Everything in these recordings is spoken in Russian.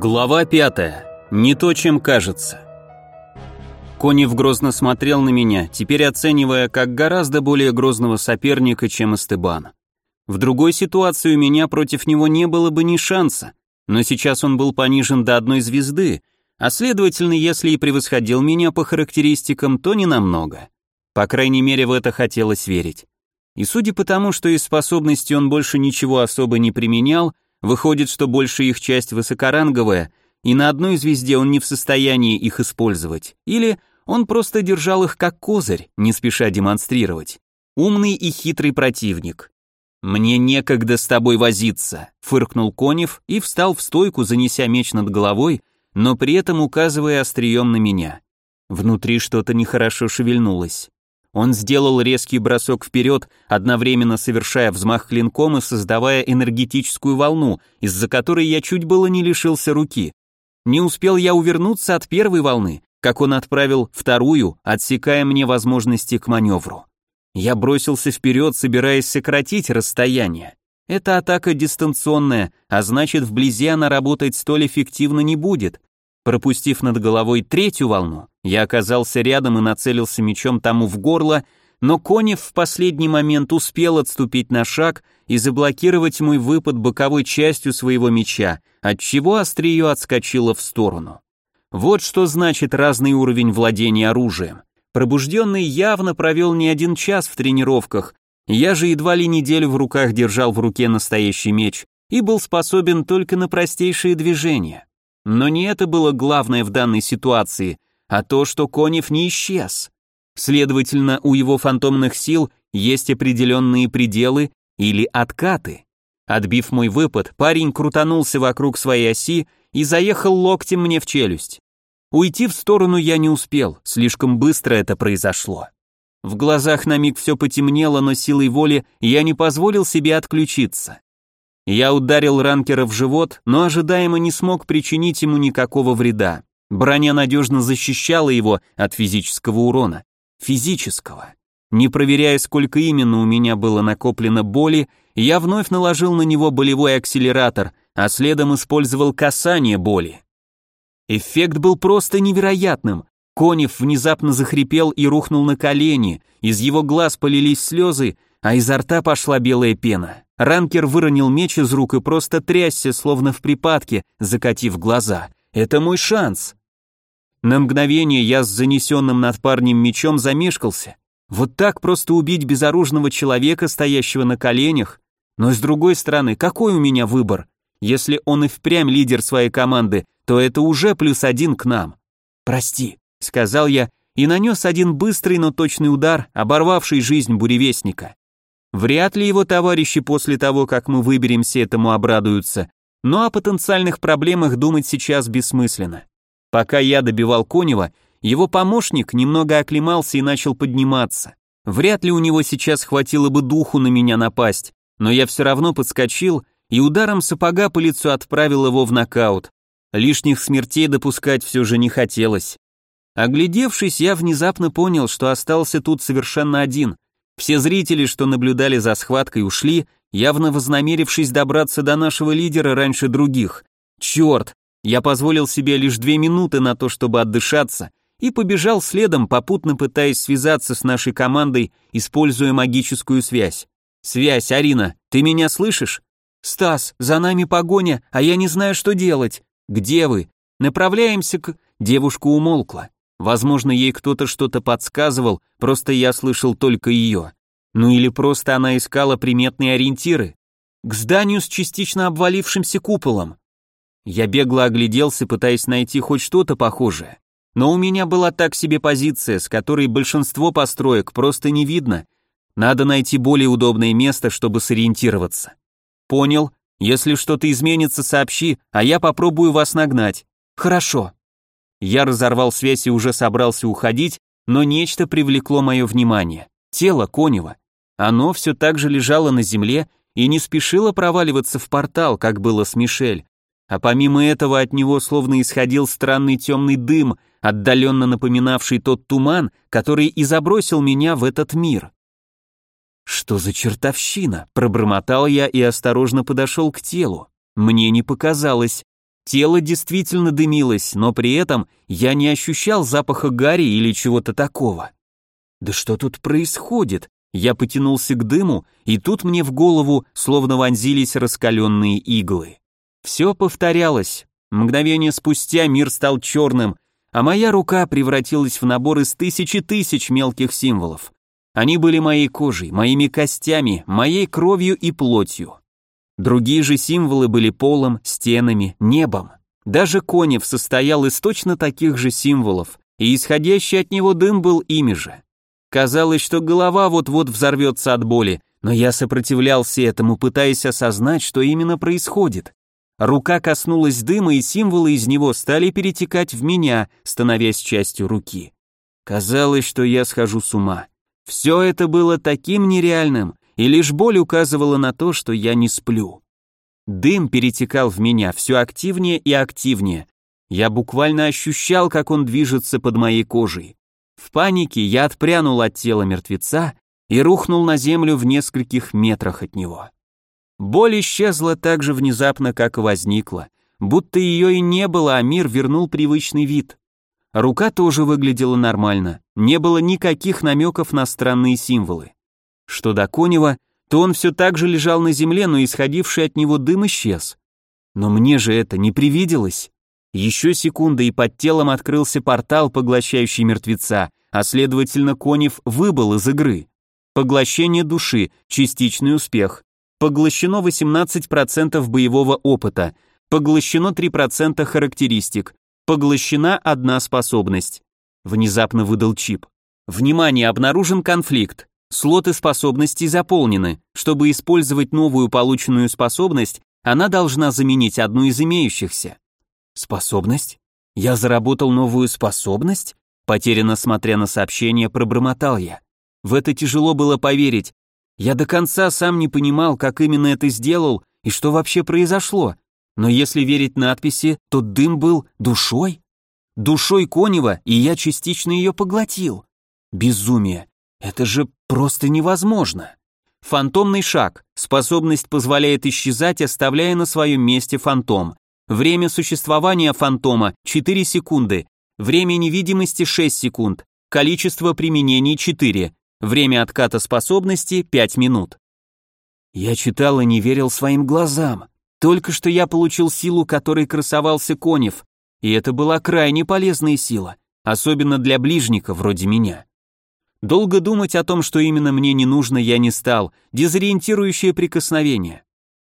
Глава пятая. Не то, чем кажется. Конев грозно смотрел на меня, теперь оценивая как гораздо более грозного соперника, чем Эстебан. В другой ситуации у меня против него не было бы ни шанса, но сейчас он был понижен до одной звезды, а следовательно, если и превосходил меня по характеристикам, то не намного. По крайней мере, в это хотелось верить. И судя по тому, что из способностей он больше ничего особо не применял, Выходит, что большая их часть высокоранговая, и на одной звезде он не в состоянии их использовать. Или он просто держал их как козырь, не спеша демонстрировать. Умный и хитрый противник. «Мне некогда с тобой возиться», — фыркнул Конев и встал в стойку, занеся меч над головой, но при этом указывая острием на меня. Внутри что-то нехорошо шевельнулось. Он сделал резкий бросок вперед, одновременно совершая взмах клинком и создавая энергетическую волну, из-за которой я чуть было не лишился руки. Не успел я увернуться от первой волны, как он отправил вторую, отсекая мне возможности к маневру. Я бросился вперед, собираясь сократить расстояние. Эта атака дистанционная, а значит вблизи она работать столь эффективно не будет, Пропустив над головой третью волну, я оказался рядом и нацелился мечом тому в горло, но Конев в последний момент успел отступить на шаг и заблокировать мой выпад боковой частью своего меча, отчего острие отскочило в сторону. Вот что значит разный уровень владения оружием. Пробужденный явно провел не один час в тренировках, я же едва ли неделю в руках держал в руке настоящий меч и был способен только на простейшие движения. Но не это было главное в данной ситуации, а то, что Конев не исчез. Следовательно, у его фантомных сил есть определенные пределы или откаты. Отбив мой выпад, парень крутанулся вокруг своей оси и заехал локтем мне в челюсть. Уйти в сторону я не успел, слишком быстро это произошло. В глазах на миг все потемнело, но силой воли я не позволил себе отключиться. Я ударил ранкера в живот, но ожидаемо не смог причинить ему никакого вреда. Броня надежно защищала его от физического урона. Физического. Не проверяя, сколько именно у меня было накоплено боли, я вновь наложил на него болевой акселератор, а следом использовал касание боли. Эффект был просто невероятным. Конев внезапно захрипел и рухнул на колени, из его глаз полились слезы, а изо рта пошла белая пена. Ранкер выронил меч из рук и просто трясся, словно в припадке, закатив глаза. «Это мой шанс!» На мгновение я с занесенным над парнем мечом замешкался. Вот так просто убить безоружного человека, стоящего на коленях? Но с другой стороны, какой у меня выбор? Если он и впрямь лидер своей команды, то это уже плюс один к нам. «Прости», — сказал я и нанес один быстрый, но точный удар, оборвавший жизнь буревестника. Вряд ли его товарищи после того, как мы выберемся, этому обрадуются, но о потенциальных проблемах думать сейчас бессмысленно. Пока я добивал Конева, его помощник немного оклемался и начал подниматься. Вряд ли у него сейчас хватило бы духу на меня напасть, но я все равно подскочил и ударом сапога по лицу отправил его в нокаут. Лишних смертей допускать все же не хотелось. Оглядевшись, я внезапно понял, что остался тут совершенно один — все зрители, что наблюдали за схваткой, ушли, явно вознамерившись добраться до нашего лидера раньше других. Черт, я позволил себе лишь две минуты на то, чтобы отдышаться, и побежал следом, попутно пытаясь связаться с нашей командой, используя магическую связь. «Связь, Арина, ты меня слышишь?» «Стас, за нами погоня, а я не знаю, что делать». «Где вы?» «Направляемся к...» Девушка умолкла. Возможно, ей кто-то что-то подсказывал, просто я слышал только ее. Ну или просто она искала приметные ориентиры. К зданию с частично обвалившимся куполом. Я бегло огляделся, пытаясь найти хоть что-то похожее. Но у меня была так себе позиция, с которой большинство построек просто не видно. Надо найти более удобное место, чтобы сориентироваться. Понял. Если что-то изменится, сообщи, а я попробую вас нагнать. Хорошо. Я разорвал связь и уже собрался уходить, но нечто привлекло мое внимание. Тело Конева. Оно все так же лежало на земле и не спешило проваливаться в портал, как было с Мишель. А помимо этого от него словно исходил странный темный дым, отдаленно напоминавший тот туман, который и забросил меня в этот мир. «Что за чертовщина?» – пробормотал я и осторожно подошел к телу. Мне не показалось. Тело действительно дымилось, но при этом я не ощущал запаха гари или чего-то такого. Да что тут происходит? Я потянулся к дыму, и тут мне в голову словно вонзились раскаленные иглы. Все повторялось. Мгновение спустя мир стал черным, а моя рука превратилась в набор из тысячи тысяч мелких символов. Они были моей кожей, моими костями, моей кровью и плотью. Другие же символы были полом, стенами, небом. Даже Конев состоял из точно таких же символов, и исходящий от него дым был ими же. Казалось, что голова вот-вот взорвется от боли, но я сопротивлялся этому, пытаясь осознать, что именно происходит. Рука коснулась дыма, и символы из него стали перетекать в меня, становясь частью руки. Казалось, что я схожу с ума. Все это было таким нереальным, и лишь боль указывала на то, что я не сплю. Дым перетекал в меня все активнее и активнее. Я буквально ощущал, как он движется под моей кожей. В панике я отпрянул от тела мертвеца и рухнул на землю в нескольких метрах от него. Боль исчезла так же внезапно, как и возникла, будто ее и не было, а мир вернул привычный вид. Рука тоже выглядела нормально, не было никаких намеков на странные символы. Что до Конева, то он все так же лежал на земле, но исходивший от него дым исчез. Но мне же это не привиделось. Еще секунда, и под телом открылся портал, поглощающий мертвеца, а следовательно Конев выбыл из игры. Поглощение души, частичный успех. Поглощено 18% боевого опыта, поглощено 3% характеристик, поглощена одна способность. Внезапно выдал чип. Внимание, обнаружен конфликт. Слоты способностей заполнены. Чтобы использовать новую полученную способность, она должна заменить одну из имеющихся. Способность? Я заработал новую способность? Потерянно смотря на сообщение, пробормотал я. В это тяжело было поверить, я до конца сам не понимал, как именно это сделал и что вообще произошло. Но если верить надписи, то дым был душой. Душой Конева, и я частично ее поглотил. Безумие. Это же просто невозможно. Фантомный шаг. Способность позволяет исчезать, оставляя на своем месте фантом. Время существования фантома 4 секунды. Время невидимости 6 секунд. Количество применений 4. Время отката способности 5 минут. Я читал и не верил своим глазам. Только что я получил силу, которой красовался Конев, и это была крайне полезная сила, особенно для ближника вроде меня. Долго думать о том, что именно мне не нужно, я не стал, дезориентирующее прикосновение.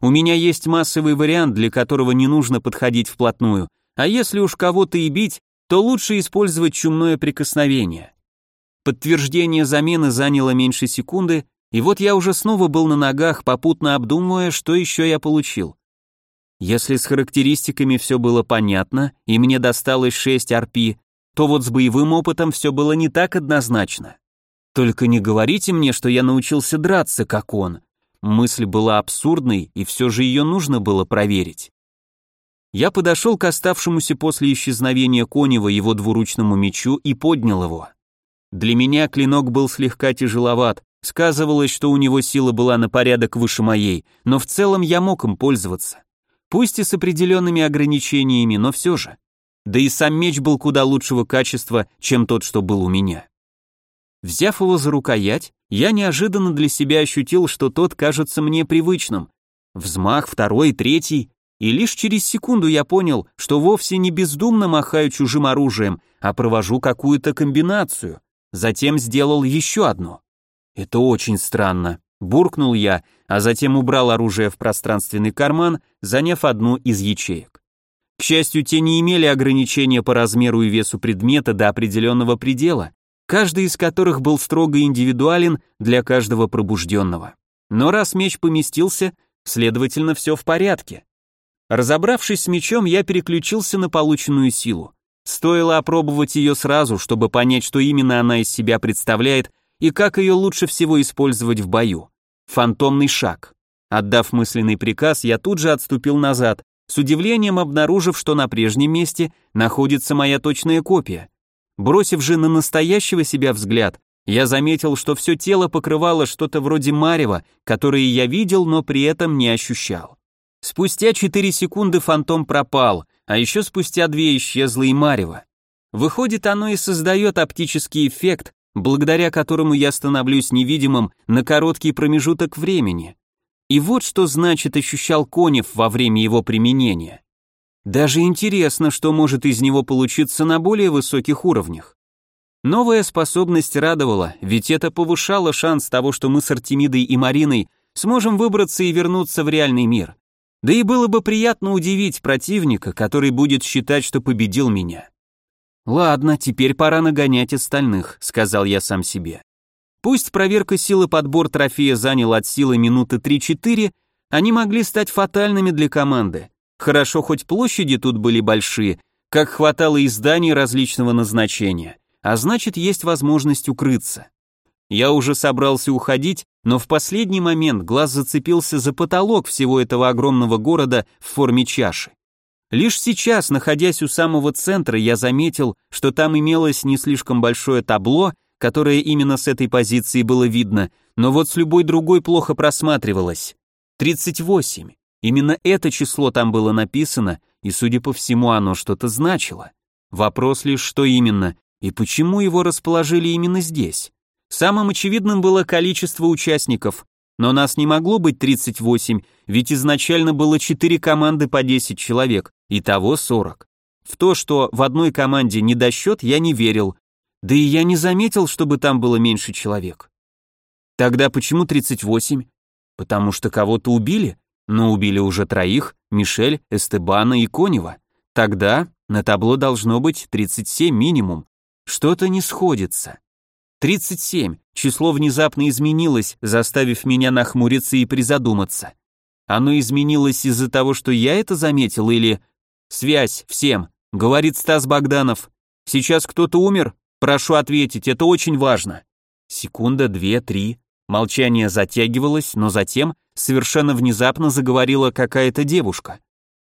У меня есть массовый вариант, для которого не нужно подходить вплотную, а если уж кого-то и бить, то лучше использовать чумное прикосновение. Подтверждение замены заняло меньше секунды, и вот я уже снова был на ногах, попутно обдумывая, что еще я получил. Если с характеристиками все было понятно, и мне досталось 6 RP, то вот с боевым опытом все было не так однозначно. Только не говорите мне, что я научился драться, как он. Мысль была абсурдной, и все же ее нужно было проверить. Я подошел к оставшемуся после исчезновения Конева его двуручному мечу и поднял его. Для меня клинок был слегка тяжеловат, сказывалось, что у него сила была на порядок выше моей, но в целом я мог им пользоваться. Пусть и с определенными ограничениями, но все же. Да и сам меч был куда лучшего качества, чем тот, что был у меня. Взяв его за рукоять, я неожиданно для себя ощутил, что тот кажется мне привычным. Взмах, второй, третий, и лишь через секунду я понял, что вовсе не бездумно махаю чужим оружием, а провожу какую-то комбинацию, затем сделал еще одно. Это очень странно. Буркнул я, а затем убрал оружие в пространственный карман, заняв одну из ячеек. К счастью, те не имели ограничения по размеру и весу предмета до определенного предела, каждый из которых был строго индивидуален для каждого пробужденного. Но раз меч поместился, следовательно, все в порядке. Разобравшись с мечом, я переключился на полученную силу. Стоило опробовать ее сразу, чтобы понять, что именно она из себя представляет и как ее лучше всего использовать в бою. Фантомный шаг. Отдав мысленный приказ, я тут же отступил назад, с удивлением обнаружив, что на прежнем месте находится моя точная копия. Бросив же на настоящего себя взгляд, я заметил, что все тело покрывало что-то вроде марева, которое я видел, но при этом не ощущал. Спустя 4 секунды фантом пропал, а еще спустя две исчезла и Марева. Выходит, оно и создает оптический эффект, благодаря которому я становлюсь невидимым на короткий промежуток времени. И вот что значит ощущал Конев во время его применения. Даже интересно, что может из него получиться на более высоких уровнях. Новая способность радовала, ведь это повышало шанс того, что мы с Артемидой и Мариной сможем выбраться и вернуться в реальный мир. Да и было бы приятно удивить противника, который будет считать, что победил меня. «Ладно, теперь пора нагонять остальных», — сказал я сам себе. Пусть проверка силы подбор трофея занял от силы минуты 3-4, они могли стать фатальными для команды. Хорошо, хоть площади тут были большие, как хватало и зданий различного назначения, а значит, есть возможность укрыться. Я уже собрался уходить, но в последний момент глаз зацепился за потолок всего этого огромного города в форме чаши. Лишь сейчас, находясь у самого центра, я заметил, что там имелось не слишком большое табло, которое именно с этой позиции было видно, но вот с любой другой плохо просматривалось. 38. Именно это число там было написано, и, судя по всему, оно что-то значило. Вопрос лишь, что именно, и почему его расположили именно здесь. Самым очевидным было количество участников, но нас не могло быть 38, ведь изначально было 4 команды по 10 человек, итого 40. В то, что в одной команде недосчет, я не верил, да и я не заметил, чтобы там было меньше человек. Тогда почему 38? Потому что кого-то убили, но убили уже троих, Мишель, Эстебана и Конева. Тогда на табло должно быть 37 минимум. Что-то не сходится. 37. Число внезапно изменилось, заставив меня нахмуриться и призадуматься. Оно изменилось из-за того, что я это заметил или... Связь, всем, говорит Стас Богданов. Сейчас кто-то умер? Прошу ответить, это очень важно. Секунда, две, три. Молчание затягивалось, но затем совершенно внезапно заговорила какая-то девушка.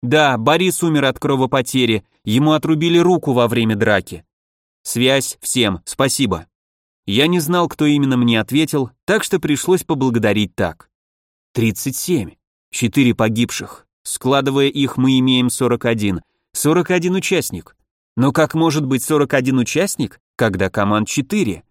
Да, Борис умер от кровопотери, ему отрубили руку во время драки. Связь, всем, спасибо. Я не знал, кто именно мне ответил, так что пришлось поблагодарить так. 37. Четыре погибших. Складывая их, мы имеем 41. 41 участник. Но как может быть 41 участник, когда команд 4?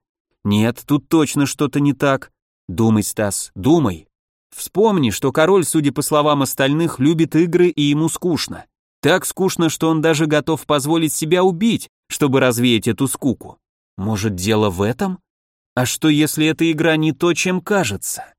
Нет, тут точно что-то не так. Думай, Стас, думай. Вспомни, что король, судя по словам остальных, любит игры и ему скучно. Так скучно, что он даже готов позволить себя убить, чтобы развеять эту скуку. Может, дело в этом? А что, если эта игра не то, чем кажется?